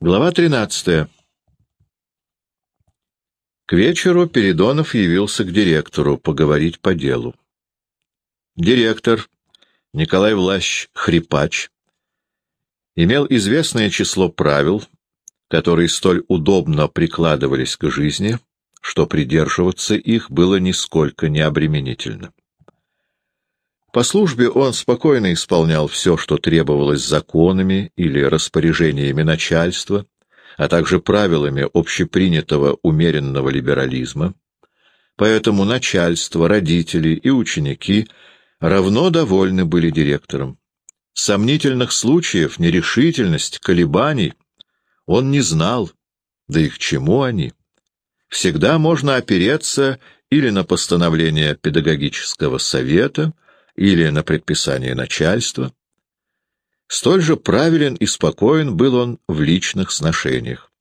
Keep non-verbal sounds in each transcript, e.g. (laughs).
Глава 13. К вечеру Передонов явился к директору поговорить по делу. Директор Николай Влащ Хрипач имел известное число правил, которые столь удобно прикладывались к жизни, что придерживаться их было нисколько не обременительно. По службе он спокойно исполнял все, что требовалось законами или распоряжениями начальства, а также правилами общепринятого умеренного либерализма, поэтому начальство, родители и ученики равно довольны были директором. Сомнительных случаев, нерешительность, колебаний он не знал, да и к чему они. Всегда можно опереться или на постановление педагогического совета, или на предписание начальства. Столь же правилен и спокоен был он в личных сношениях.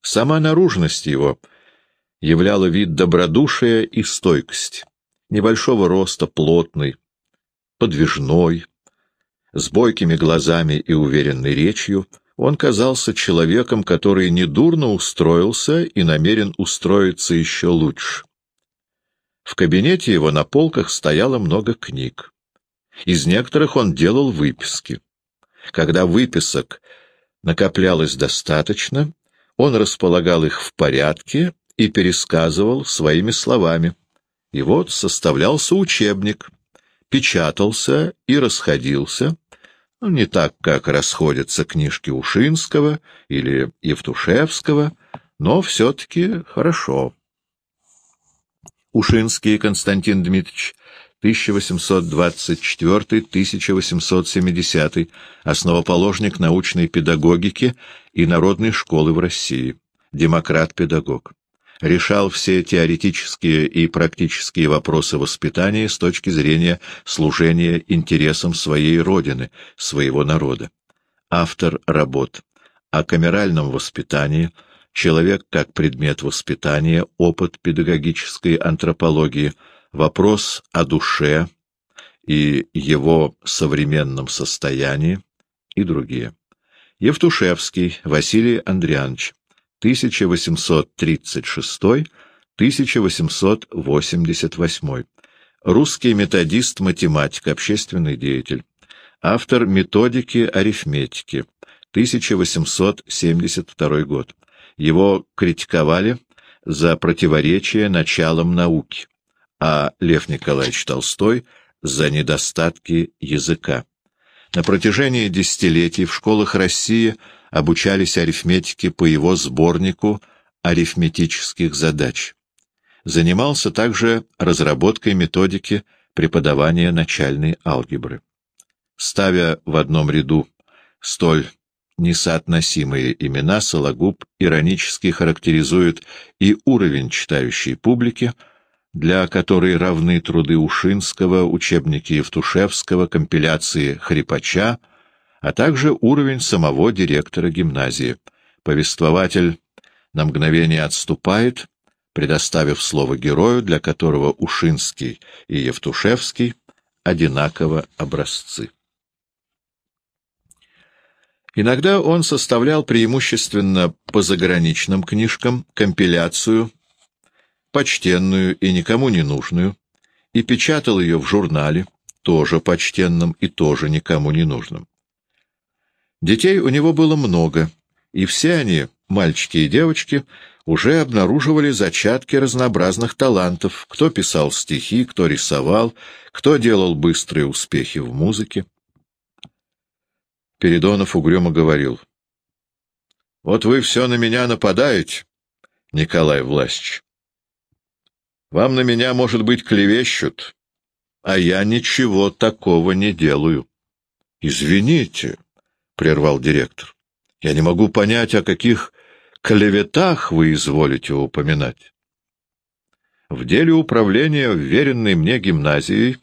Сама наружность его являла вид добродушия и стойкости, небольшого роста, плотный, подвижной, с бойкими глазами и уверенной речью, он казался человеком, который недурно устроился и намерен устроиться еще лучше. В кабинете его на полках стояло много книг. Из некоторых он делал выписки. Когда выписок накоплялось достаточно, он располагал их в порядке и пересказывал своими словами. И вот составлялся учебник, печатался и расходился, ну, не так, как расходятся книжки Ушинского или Евтушевского, но все-таки хорошо. Ушинский Константин Дмитриевич, 1824-1870, основоположник научной педагогики и народной школы в России, демократ-педагог. Решал все теоретические и практические вопросы воспитания с точки зрения служения интересам своей родины, своего народа. Автор работ о камеральном воспитании – человек как предмет воспитания, опыт педагогической антропологии, вопрос о душе и его современном состоянии и другие. Евтушевский Василий Андрианович, 1836-1888. Русский методист-математик, общественный деятель. Автор методики арифметики, 1872 год. Его критиковали за противоречие началам науки, а Лев Николаевич Толстой — за недостатки языка. На протяжении десятилетий в школах России обучались арифметике по его сборнику арифметических задач. Занимался также разработкой методики преподавания начальной алгебры. Ставя в одном ряду столь несоотносимые имена Сологуб иронически характеризует и уровень читающей публики, для которой равны труды Ушинского, учебники Евтушевского, компиляции Хрипача, а также уровень самого директора гимназии. Повествователь на мгновение отступает, предоставив слово герою, для которого Ушинский и Евтушевский одинаково образцы. Иногда он составлял преимущественно по заграничным книжкам компиляцию, почтенную и никому не нужную, и печатал ее в журнале, тоже почтенном и тоже никому не нужном. Детей у него было много, и все они, мальчики и девочки, уже обнаруживали зачатки разнообразных талантов, кто писал стихи, кто рисовал, кто делал быстрые успехи в музыке. Передонов угрюмо говорил. — Вот вы все на меня нападаете, Николай Власич. Вам на меня, может быть, клевещут, а я ничего такого не делаю. — Извините, — прервал директор, — я не могу понять, о каких клеветах вы изволите упоминать. В деле управления вверенной мне гимназией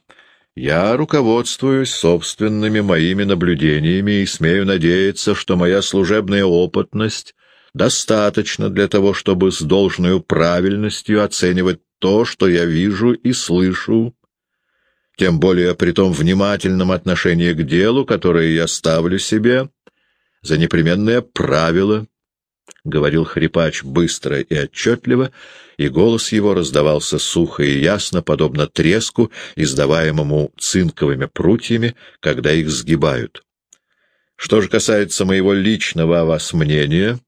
я руководствуюсь собственными моими наблюдениями и смею надеяться, что моя служебная опытность достаточно для того, чтобы с должной правильностью оценивать то, что я вижу и слышу, тем более при том внимательном отношении к делу, которое я ставлю себе, за непременное правило, — говорил хрипач быстро и отчетливо, и голос его раздавался сухо и ясно, подобно треску, издаваемому цинковыми прутьями, когда их сгибают. Что же касается моего личного о вас мнения,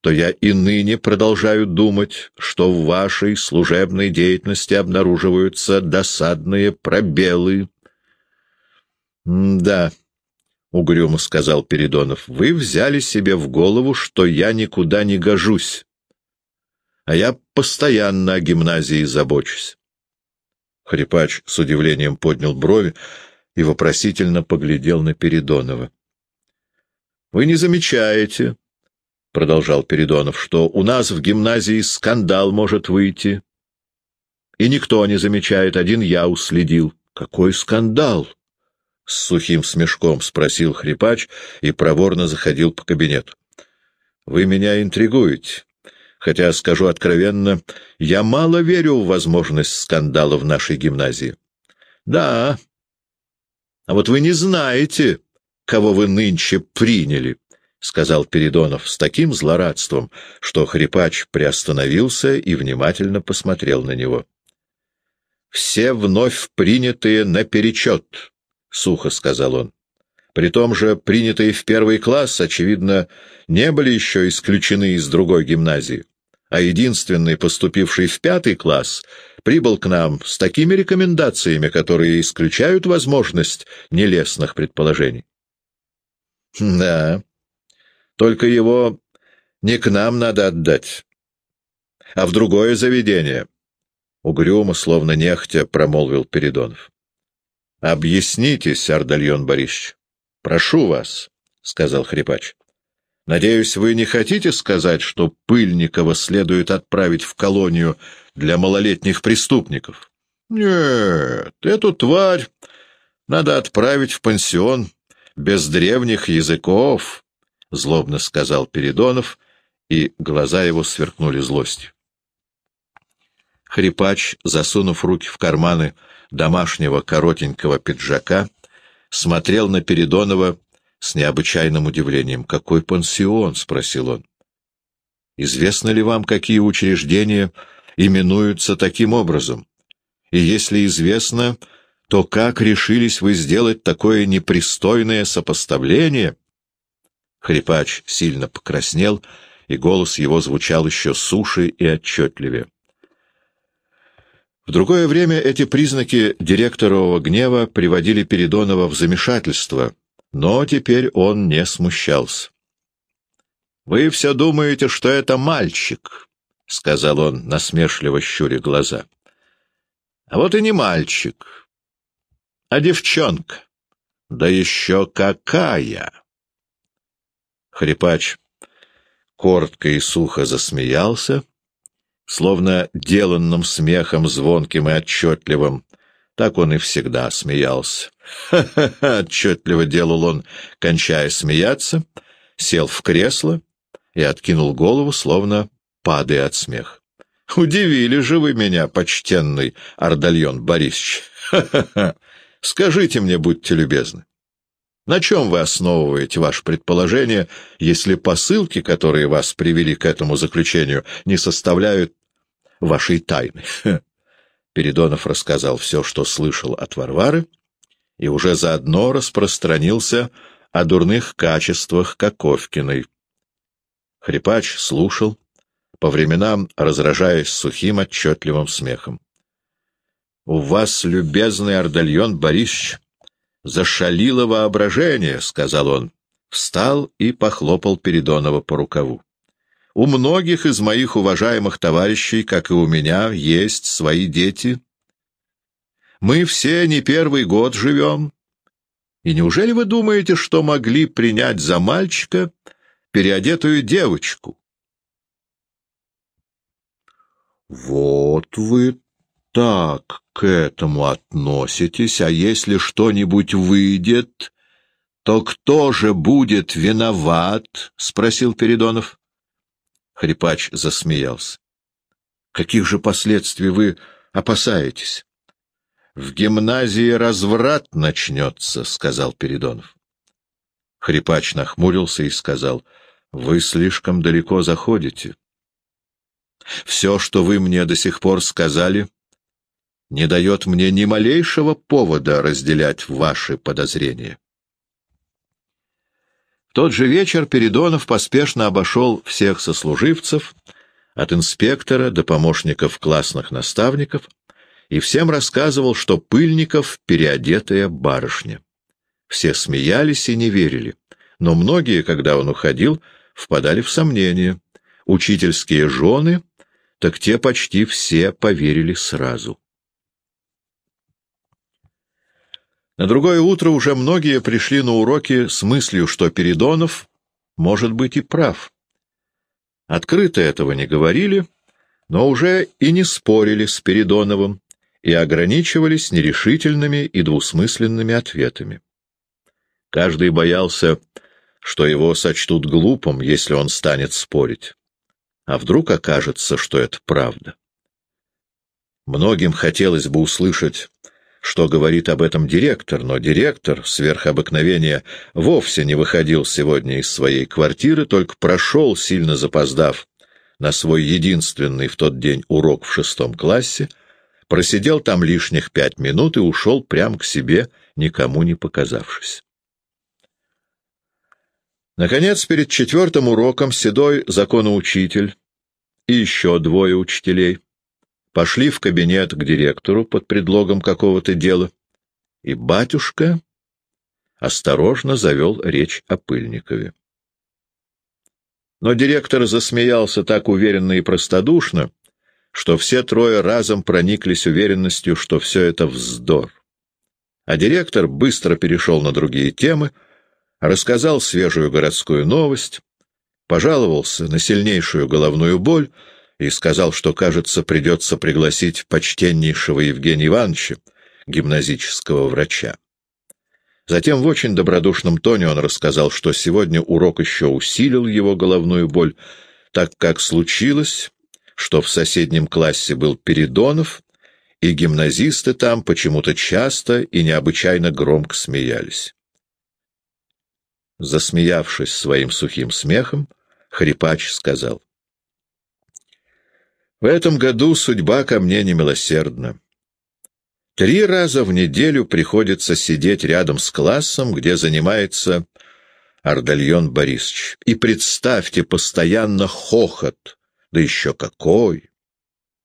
то я и ныне продолжаю думать, что в вашей служебной деятельности обнаруживаются досадные пробелы. — Да, — угрюмо сказал Передонов, — вы взяли себе в голову, что я никуда не гожусь, а я постоянно о гимназии забочусь. Хрипач с удивлением поднял брови и вопросительно поглядел на Передонова. — Вы не замечаете, — продолжал Передонов, — что у нас в гимназии скандал может выйти. И никто не замечает, один я уследил. — Какой скандал? — с сухим смешком спросил хрипач и проворно заходил по кабинету. — Вы меня интригуете. Хотя, скажу откровенно, я мало верю в возможность скандала в нашей гимназии. — Да. А вот вы не знаете, кого вы нынче приняли, — сказал Передонов с таким злорадством, что хрипач приостановился и внимательно посмотрел на него. — Все вновь принятые наперечет, — сухо сказал он. При том же принятые в первый класс, очевидно, не были еще исключены из другой гимназии, а единственный, поступивший в пятый класс, прибыл к нам с такими рекомендациями, которые исключают возможность нелестных предположений. Да, только его не к нам надо отдать, а в другое заведение, — угрюмо, словно нехтя, промолвил Передонов. — Объяснитесь, Ардальон Борисович. — Прошу вас, — сказал хрипач. — Надеюсь, вы не хотите сказать, что Пыльникова следует отправить в колонию для малолетних преступников? — Нет, эту тварь надо отправить в пансион без древних языков, — злобно сказал Передонов, и глаза его сверкнули злостью. Хрипач, засунув руки в карманы, — домашнего коротенького пиджака, смотрел на Передонова с необычайным удивлением. «Какой пансион?» — спросил он. «Известно ли вам, какие учреждения именуются таким образом? И если известно, то как решились вы сделать такое непристойное сопоставление?» Хрипач сильно покраснел, и голос его звучал еще суше и отчетливее. В другое время эти признаки директорового гнева приводили Передонова в замешательство, но теперь он не смущался. «Вы все думаете, что это мальчик», — сказал он, насмешливо щуря глаза. «А вот и не мальчик, а девчонка. Да еще какая!» Хрипач коротко и сухо засмеялся, словно деланным смехом звонким и отчетливым. Так он и всегда смеялся. «Ха-ха-ха!» — отчетливо делал он, кончая смеяться, сел в кресло и откинул голову, словно падая от смеха. «Удивили же вы меня, почтенный Ардальон Борисович! Ха-ха-ха! Скажите мне, будьте любезны, на чем вы основываете ваше предположение, если посылки, которые вас привели к этому заключению, не составляют вашей тайны. (laughs) Передонов рассказал все, что слышал от Варвары, и уже заодно распространился о дурных качествах Коковкиной. Хрипач слушал, по временам разражаясь сухим отчетливым смехом. — У вас, любезный Ардальон Борисович, зашалило воображение, — сказал он, встал и похлопал Передонова по рукаву. У многих из моих уважаемых товарищей, как и у меня, есть свои дети. Мы все не первый год живем. И неужели вы думаете, что могли принять за мальчика переодетую девочку? Вот вы так к этому относитесь, а если что-нибудь выйдет, то кто же будет виноват? — спросил Передонов. Хрипач засмеялся. — Каких же последствий вы опасаетесь? — В гимназии разврат начнется, — сказал Передонов. Хрипач нахмурился и сказал, «Вы слишком далеко заходите. Все, что вы мне до сих пор сказали, не дает мне ни малейшего повода разделять ваши подозрения». В тот же вечер Передонов поспешно обошел всех сослуживцев, от инспектора до помощников классных наставников, и всем рассказывал, что Пыльников — переодетая барышня. Все смеялись и не верили, но многие, когда он уходил, впадали в сомнение. Учительские жены, так те почти все поверили сразу. На другое утро уже многие пришли на уроки с мыслью, что Передонов может быть и прав. Открыто этого не говорили, но уже и не спорили с Передоновым и ограничивались нерешительными и двусмысленными ответами. Каждый боялся, что его сочтут глупым, если он станет спорить. А вдруг окажется, что это правда? Многим хотелось бы услышать что говорит об этом директор, но директор, сверх обыкновения, вовсе не выходил сегодня из своей квартиры, только прошел, сильно запоздав, на свой единственный в тот день урок в шестом классе, просидел там лишних пять минут и ушел прямо к себе, никому не показавшись. Наконец, перед четвертым уроком седой законоучитель и еще двое учителей — пошли в кабинет к директору под предлогом какого-то дела, и батюшка осторожно завел речь о Пыльникове. Но директор засмеялся так уверенно и простодушно, что все трое разом прониклись уверенностью, что все это вздор. А директор быстро перешел на другие темы, рассказал свежую городскую новость, пожаловался на сильнейшую головную боль и сказал, что, кажется, придется пригласить почтеннейшего Евгения Ивановича, гимназического врача. Затем в очень добродушном тоне он рассказал, что сегодня урок еще усилил его головную боль, так как случилось, что в соседнем классе был Передонов, и гимназисты там почему-то часто и необычайно громко смеялись. Засмеявшись своим сухим смехом, хрипач сказал — в этом году судьба ко мне немилосердна. Три раза в неделю приходится сидеть рядом с классом, где занимается Ардальон Борисович. И представьте, постоянно хохот, да еще какой!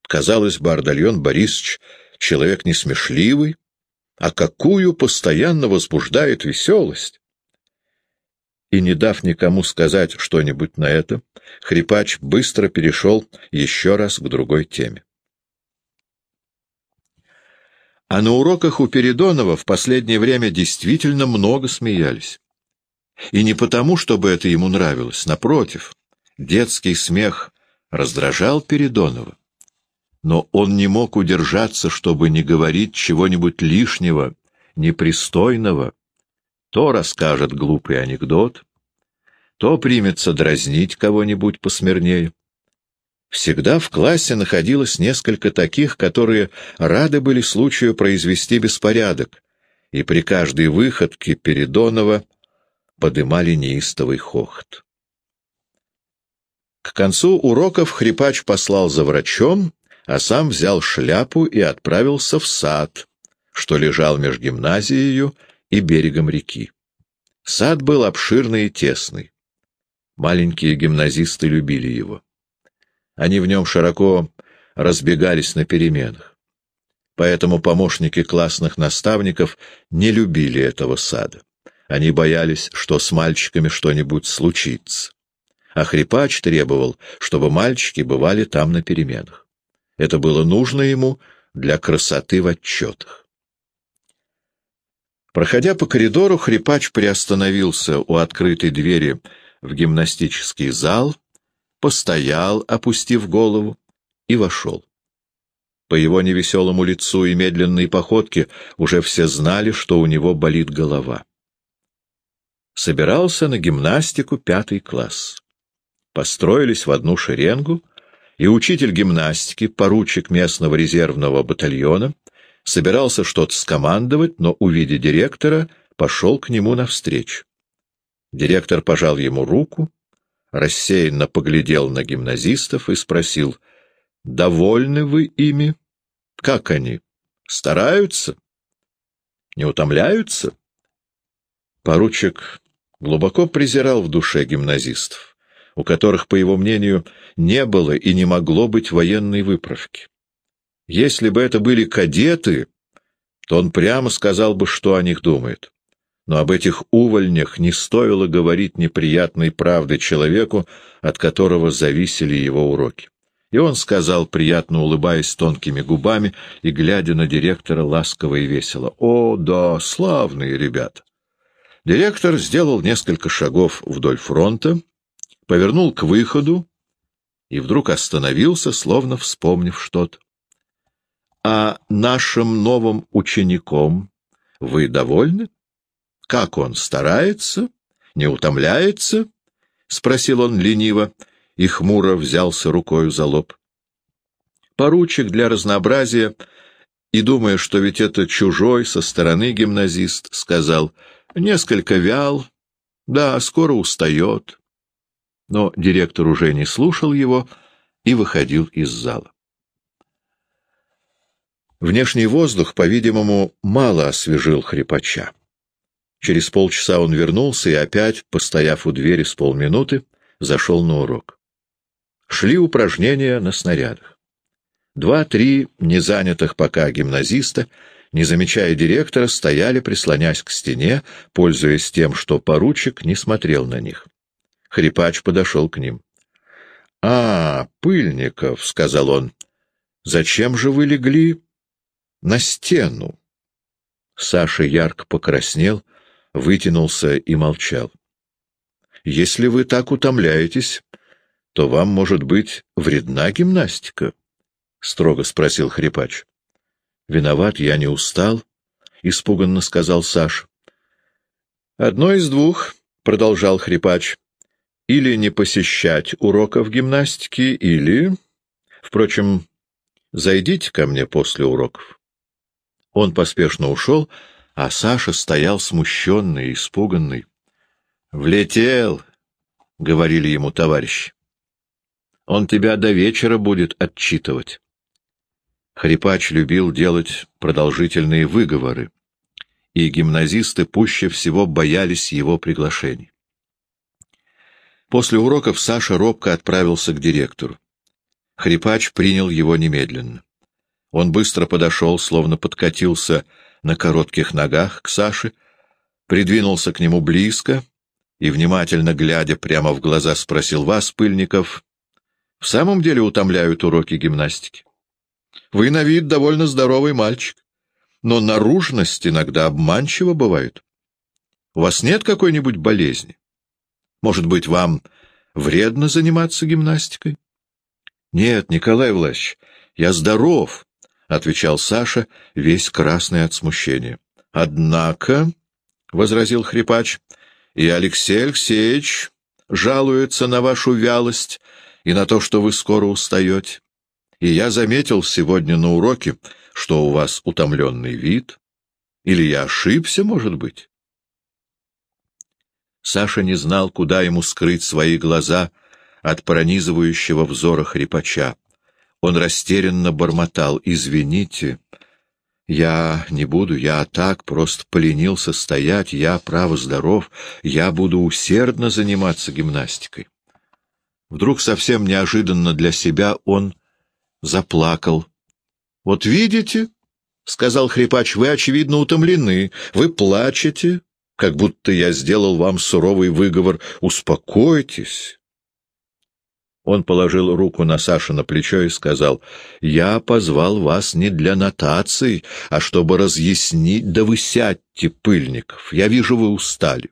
Казалось бы, Ардальон Борисович — человек несмешливый, а какую постоянно возбуждает веселость! И, не дав никому сказать что-нибудь на это, хрипач быстро перешел еще раз к другой теме. А на уроках у Передонова в последнее время действительно много смеялись. И не потому, чтобы это ему нравилось, напротив, детский смех раздражал Передонова. Но он не мог удержаться, чтобы не говорить чего-нибудь лишнего, непристойного, то расскажет глупый анекдот, то примется дразнить кого-нибудь посмирнее. Всегда в классе находилось несколько таких, которые рады были случаю произвести беспорядок, и при каждой выходке Передонова подымали неистовый хохот. К концу уроков хрипач послал за врачом, а сам взял шляпу и отправился в сад, что лежал между гимназией и берегом реки. Сад был обширный и тесный. Маленькие гимназисты любили его. Они в нем широко разбегались на переменах. Поэтому помощники классных наставников не любили этого сада. Они боялись, что с мальчиками что-нибудь случится. А хрипач требовал, чтобы мальчики бывали там на переменах. Это было нужно ему для красоты в отчетах. Проходя по коридору, хрипач приостановился у открытой двери в гимнастический зал, постоял, опустив голову, и вошел. По его невеселому лицу и медленной походке уже все знали, что у него болит голова. Собирался на гимнастику пятый класс. Построились в одну шеренгу, и учитель гимнастики, поручик местного резервного батальона, собирался что-то скомандовать, но, увидя директора, пошел к нему навстречу. Директор пожал ему руку, рассеянно поглядел на гимназистов и спросил, «Довольны вы ими? Как они? Стараются? Не утомляются?» Поручик глубоко презирал в душе гимназистов, у которых, по его мнению, не было и не могло быть военной выправки. Если бы это были кадеты, то он прямо сказал бы, что о них думает. Но об этих увольнях не стоило говорить неприятной правды человеку, от которого зависели его уроки. И он сказал, приятно улыбаясь тонкими губами и глядя на директора ласково и весело, «О, да, славные ребята!» Директор сделал несколько шагов вдоль фронта, повернул к выходу и вдруг остановился, словно вспомнив что-то. «А нашим новым учеником вы довольны? Как он старается? Не утомляется?» — спросил он лениво и хмуро взялся рукою за лоб. Поручик для разнообразия, и, думая, что ведь это чужой со стороны гимназист, сказал — Несколько вял, да, скоро устает. Но директор уже не слушал его и выходил из зала. Внешний воздух, по-видимому, мало освежил хрипача. Через полчаса он вернулся и опять, постояв у двери с полминуты, зашел на урок. Шли упражнения на снарядах. Два-три незанятых пока гимназиста — не замечая директора, стояли, прислонясь к стене, пользуясь тем, что поручик не смотрел на них. Хрипач подошел к ним. — А, Пыльников, — сказал он, — зачем же вы легли на стену? Саша ярко покраснел, вытянулся и молчал. — Если вы так утомляетесь, то вам, может быть, вредна гимнастика? — строго спросил хрипач. — Виноват, я не устал, — испуганно сказал Саш. — Одно из двух, — продолжал хрипач, — или не посещать уроков гимнастики, или... Впрочем, зайдите ко мне после уроков. Он поспешно ушел, а Саша стоял смущенный, испуганный. — Влетел, — говорили ему товарищи. — Он тебя до вечера будет отчитывать. Хрипач любил делать продолжительные выговоры, и гимназисты пуще всего боялись его приглашений. После уроков Саша робко отправился к директору. Хрипач принял его немедленно. Он быстро подошел, словно подкатился на коротких ногах к Саше, придвинулся к нему близко и, внимательно глядя прямо в глаза, спросил вас, Пыльников, «В самом деле утомляют уроки гимнастики?» Вы на вид довольно здоровый мальчик, но наружность иногда обманчива бывает. У вас нет какой-нибудь болезни? Может быть, вам вредно заниматься гимнастикой? — Нет, Николай Власович, я здоров, — отвечал Саша, весь красный от смущения. — Однако, — возразил хрипач, — и Алексей Алексеевич жалуется на вашу вялость и на то, что вы скоро устаете. И я заметил сегодня на уроке, что у вас утомленный вид. Или я ошибся, может быть? Саша не знал, куда ему скрыть свои глаза от пронизывающего взора хрипача. Он растерянно бормотал. «Извините, я не буду, я так просто поленился стоять, я, право, здоров, я буду усердно заниматься гимнастикой». Вдруг совсем неожиданно для себя он заплакал. — Вот видите, — сказал хрипач, — вы, очевидно, утомлены, вы плачете, как будто я сделал вам суровый выговор. Успокойтесь. Он положил руку на Саша на плечо и сказал, «Я позвал вас не для нотаций, а чтобы разъяснить, да вы сядьте, Пыльников, я вижу, вы устали».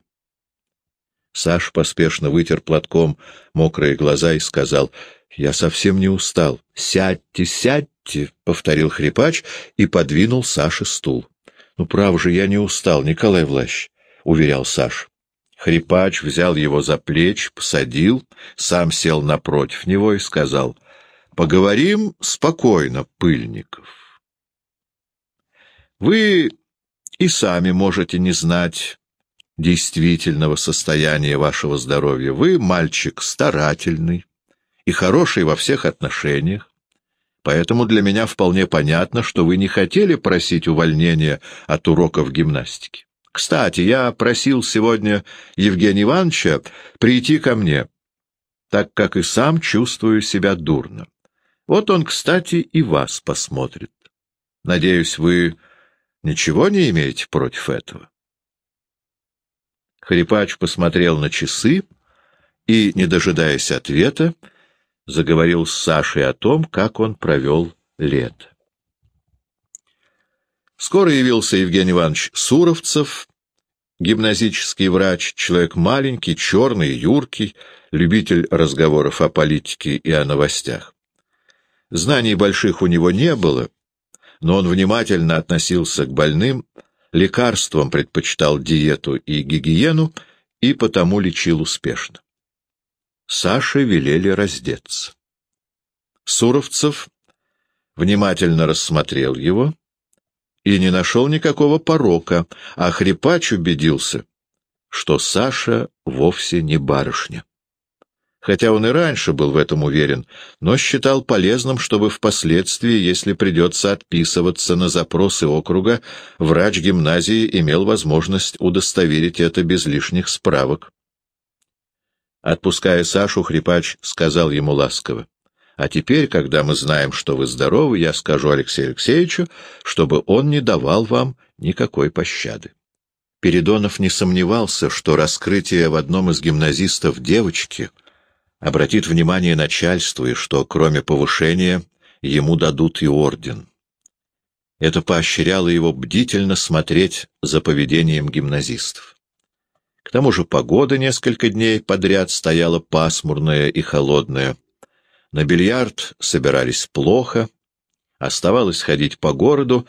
Саша поспешно вытер платком мокрые глаза и сказал, я совсем не устал. Сядьте, сядьте, — повторил хрипач и подвинул Саше стул. — Ну, право же, я не устал, Николай Влащ, — уверял Саш. Хрипач взял его за плечи, посадил, сам сел напротив него и сказал, — Поговорим спокойно, Пыльников. Вы и сами можете не знать, действительного состояния вашего здоровья. Вы мальчик старательный и хороший во всех отношениях, поэтому для меня вполне понятно, что вы не хотели просить увольнения от уроков гимнастики. Кстати, я просил сегодня Евгения Ивановича прийти ко мне, так как и сам чувствую себя дурно. Вот он, кстати, и вас посмотрит. Надеюсь, вы ничего не имеете против этого? Хрипач посмотрел на часы и, не дожидаясь ответа, заговорил с Сашей о том, как он провел лето. Скоро явился Евгений Иванович Суровцев, гимназический врач, человек маленький, черный, юркий, любитель разговоров о политике и о новостях. Знаний больших у него не было, но он внимательно относился к больным, лекарствам предпочитал диету и гигиену и потому лечил успешно. Саше велели раздеться. Суровцев внимательно рассмотрел его и не нашел никакого порока, а хрипач убедился, что Саша вовсе не барышня хотя он и раньше был в этом уверен, но считал полезным, чтобы впоследствии, если придется отписываться на запросы округа, врач гимназии имел возможность удостоверить это без лишних справок. Отпуская Сашу, хрипач сказал ему ласково. «А теперь, когда мы знаем, что вы здоровы, я скажу Алексею Алексеевичу, чтобы он не давал вам никакой пощады». Передонов не сомневался, что раскрытие в одном из гимназистов девочки — обратит внимание начальству и что, кроме повышения, ему дадут и орден. Это поощряло его бдительно смотреть за поведением гимназистов. К тому же погода несколько дней подряд стояла пасмурная и холодная. На бильярд собирались плохо, оставалось ходить по городу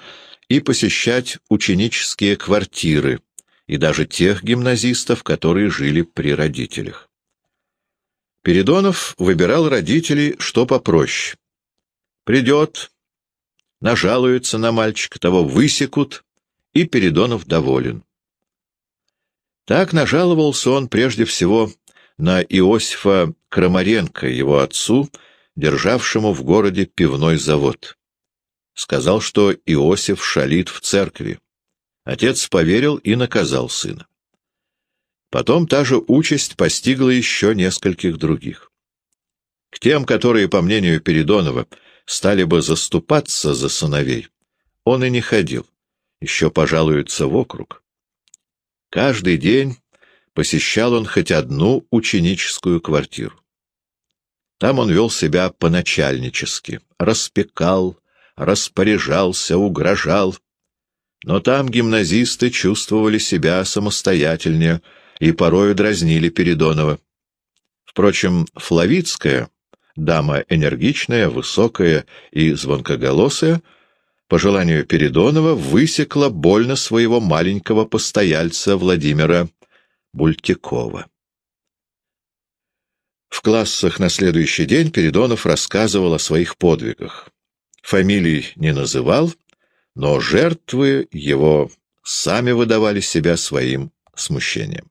и посещать ученические квартиры, и даже тех гимназистов, которые жили при родителях. Передонов выбирал родителей, что попроще. Придет, нажалуется на мальчика, того высекут, и Передонов доволен. Так нажаловался он прежде всего на Иосифа Крамаренко, его отцу, державшему в городе пивной завод. Сказал, что Иосиф шалит в церкви. Отец поверил и наказал сына. Потом та же участь постигла еще нескольких других. К тем, которые, по мнению Передонова, стали бы заступаться за сыновей, он и не ходил, еще пожалуются в округ. Каждый день посещал он хоть одну ученическую квартиру. Там он вел себя поначальнически, распекал, распоряжался, угрожал. Но там гимназисты чувствовали себя самостоятельнее, и порою дразнили Передонова. Впрочем, Флавицкая, дама энергичная, высокая и звонкоголосая, по желанию Передонова высекла больно своего маленького постояльца Владимира Бультикова. В классах на следующий день Передонов рассказывал о своих подвигах. Фамилий не называл, но жертвы его сами выдавали себя своим смущением.